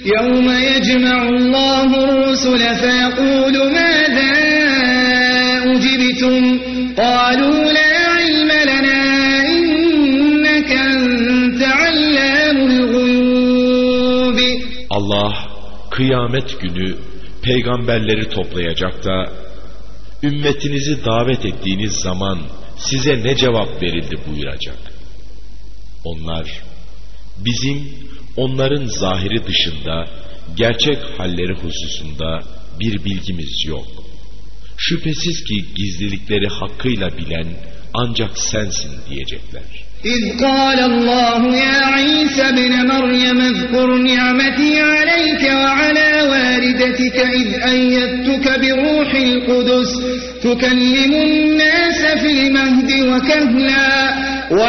يوم يجمع الله الرسل فيقول ماذا أجبتم قالوا لا علم لنا إنك أنت علام الغيوب Allah kıyamet günü peygamberleri toplayacak da ümmetinizi davet ettiğiniz zaman size ne cevap verildi buyuracak. Onlar bizim Onların zahiri dışında gerçek halleri hususunda bir bilgimiz yok. Şüphesiz ki gizlilikleri hakkıyla bilen ancak sensin diyecekler. İz kâlallahu ya İsa bin Meryem ezkur ni'meti aleyke ve ala validetike iz eyyettuke bi ruhil kudüs tukellimun nâse fil mehdi ve kehla ve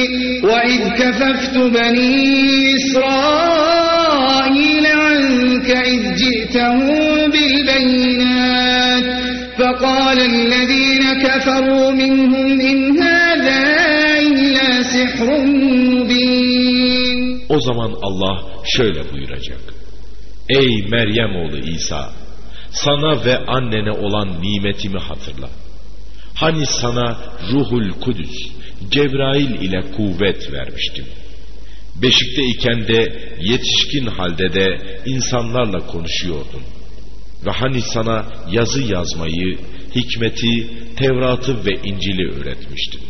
وإذ كففت بني إسرائيل عنك إذ جئتهم بالبينات فقال الذين كفروا منهم إن هذا إلا سحر مبين O zaman Allah şöyle buyuracak. Ey Meryem oğlu İsa! Sana ve annene olan nimetimi hatırla. Hani sana ruhul kudüs, Cebrail ile kuvvet vermiştim. Beşikte iken de yetişkin halde de insanlarla konuşuyordun. Ve hani sana yazı yazmayı, hikmeti, Tevrat'ı ve İncil'i öğretmiştim.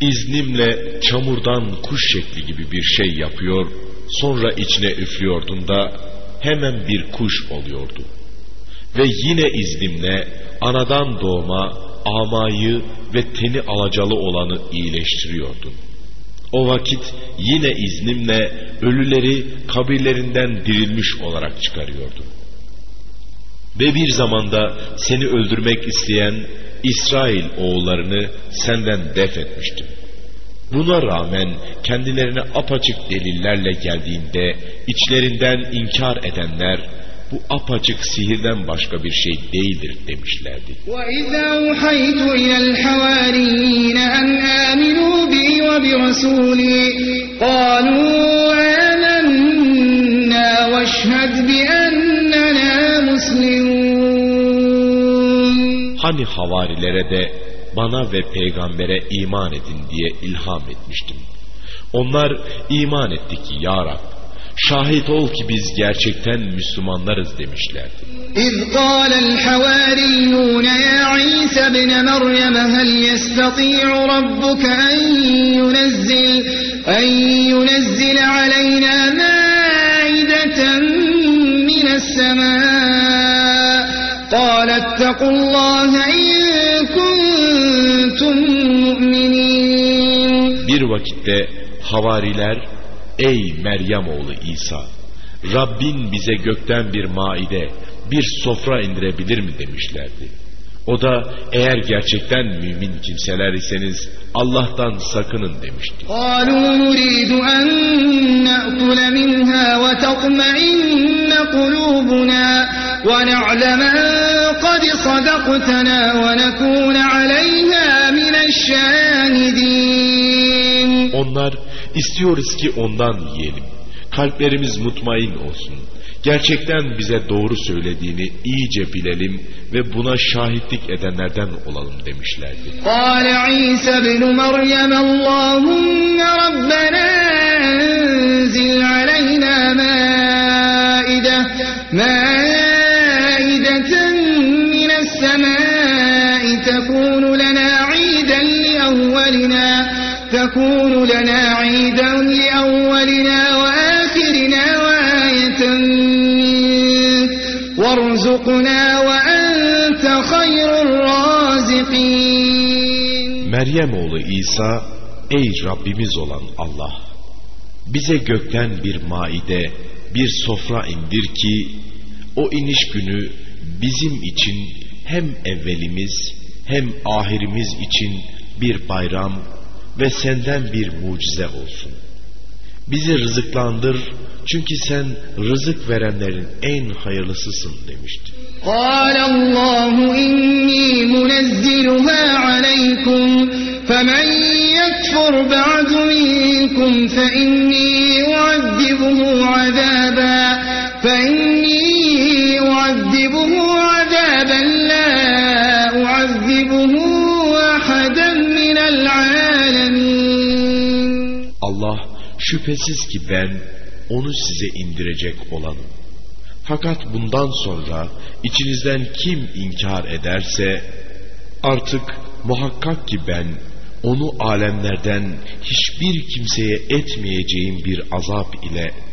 İznimle çamurdan kuş şekli gibi bir şey yapıyor, sonra içine üflüyordun da hemen bir kuş oluyordu. Ve yine iznimle anadan doğma amayı ve teni alacalı olanı iyileştiriyordun. O vakit yine iznimle ölüleri kabirlerinden dirilmiş olarak çıkarıyordun. Ve bir zamanda seni öldürmek isteyen İsrail oğullarını senden def etmiştim. Buna rağmen kendilerine apaçık delillerle geldiğinde içlerinden inkar edenler bu apaçık sihirden başka bir şey değildir demişlerdi. وَإِذَا أُوحَيْتُ إِلَى الْحَوَارِيِّينَ أَنْ آمِنُوا بِي وَبِرَسُولِي قَالُوا آمَنَّا وَاشْهَدْ بِأَنَّنَا مُسْلِمُونَ Hani havarilere de bana ve peygambere iman edin diye ilham etmiştim. Onlar iman etti ki ya Rab, şahit ol ki biz gerçekten Müslümanlarız demişlerdi. إذ قال الحواريون يا عيسى ابن مريم هل يستطيع ربك أن ينزل, أن ينزل علينا مائدة من السماء قال اتقوا الله إن كنتم مؤمنين Bir vakitte havariler, Ey Meryem oğlu İsa! Rabbin bize gökten bir maide, bir sofra indirebilir mi demişlerdi. O da eğer gerçekten mümin kimseler iseniz Allah'tan sakının demişti. Onlar istiyoruz ki ondan yiyelim. Kalplerimiz mutmain olsun. Gerçekten bize doğru söylediğini iyice bilelim ve buna şahitlik edenlerden olalım demişlerdi. قال عيسى ابن مريم اللهم ربنا تكون لنا عيدا لأولنا وآخرنا وآية منك وارزقنا وأنت خير الرازقين Meryem oğlu İsa, ey Rabbimiz olan Allah, bize gökten bir maide, bir sofra indir ki o iniş günü bizim için hem evvelimiz hem ahirimiz için bir bayram ve senden bir mucize olsun. Bizi rızıklandır çünkü sen rızık verenlerin en hayırlısısın demişti. قال الله إني منزلها عليكم فمن يكفر بعد منكم فإني أعذبه عذابا فإني أعذبه عذابا لا أعذبه أحدا من العالمين şüphesiz ki ben onu size indirecek olanım. Fakat bundan sonra içinizden kim inkar ederse artık muhakkak ki ben onu alemlerden hiçbir kimseye etmeyeceğim bir azap ile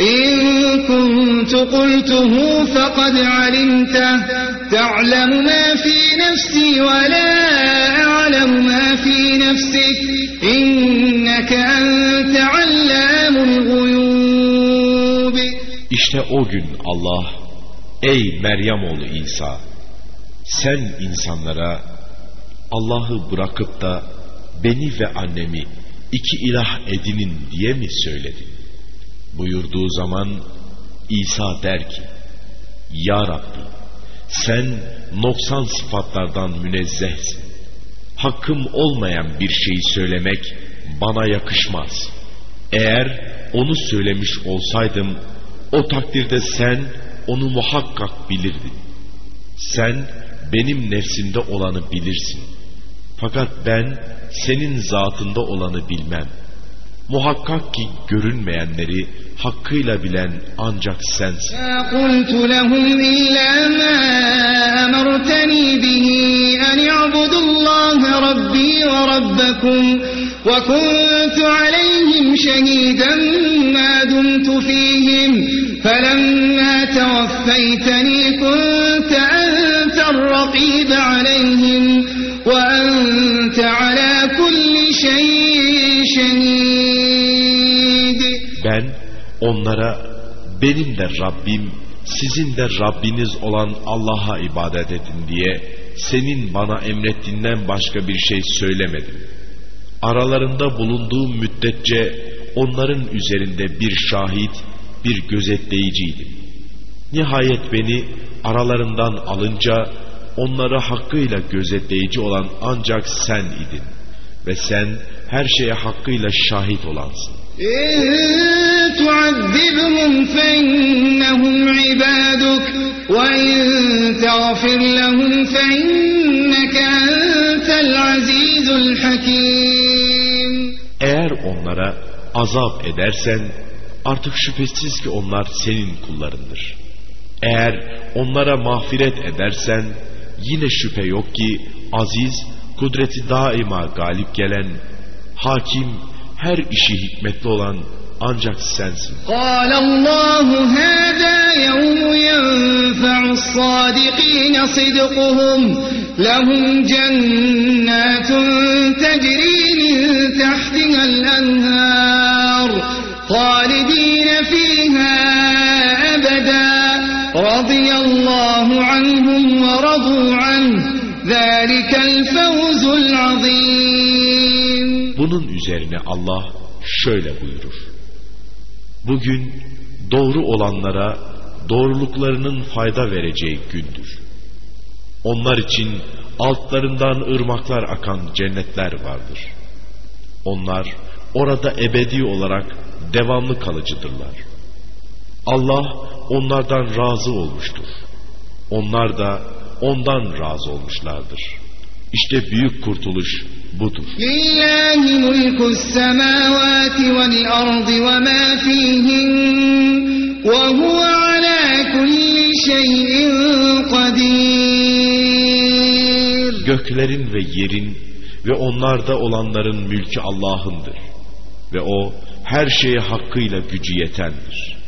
إن كنت قلته فقد علمته تعلم ما في نفسي ولا أعلم ما في نفسك إنك أنت علام الغيوب İşte o gün Allah ey Meryem oğlu İsa sen insanlara Allah'ı bırakıp da beni ve annemi iki ilah edinin diye mi söyledin? Buyurduğu zaman İsa der ki Ya Rabbi sen noksan sıfatlardan münezzehsin. Hakkım olmayan bir şeyi söylemek bana yakışmaz. Eğer onu söylemiş olsaydım o takdirde sen onu muhakkak bilirdin. Sen benim nefsimde olanı bilirsin. Fakat ben senin zatında olanı bilmem. Muhakkak ki görünmeyenleri hakkıyla bilen ancak sensin. ما قلت لهم إلا ما أمرتني به أن اعبدوا الله ربي وربكم وكنت عليهم شهيدا ما دمت فيهم فلما توفيتني كنت أنت الرقيب عليهم وأنت على كل شيء شهيد Ben onlara benim de Rabbim, sizin de Rabbiniz olan Allah'a ibadet edin diye senin bana emrettiğinden başka bir şey söylemedim. Aralarında bulunduğum müddetçe onların üzerinde bir şahit, bir gözetleyiciydim. Nihayet beni aralarından alınca onları hakkıyla gözetleyici olan ancak sen idin. Ve sen her şeye hakkıyla şahit olansın. إن تعذبهم فإنهم عبادك وإن تغفر لهم فإنك أنت العزيز الحكيم Eğer onlara azap edersen artık şüphesiz ki onlar senin kullarındır. Eğer onlara mağfiret edersen yine şüphe yok ki aziz, kudreti daima galip gelen, hakim, her işi hikmetli olan ancak sensin. قال الله هذا يوم ينفع الصادقين صدقهم لهم جنات تجري من تحتها الأنهار خالدين فيها أبدا رضي الله عنهم ورضوا عنه ذلك الفوز العظيم bunun üzerine Allah şöyle buyurur. Bugün doğru olanlara doğruluklarının fayda vereceği gündür. Onlar için altlarından ırmaklar akan cennetler vardır. Onlar orada ebedi olarak devamlı kalıcıdırlar. Allah onlardan razı olmuştur. Onlar da ondan razı olmuşlardır. İşte büyük kurtuluş budur. Lillahi mulku semavati vel ardı ve ma fihim ve huve ala. Göklerin ve yerin ve onlarda olanların mülkü Allah'ındır. Ve o her şeye hakkıyla gücü yetendir.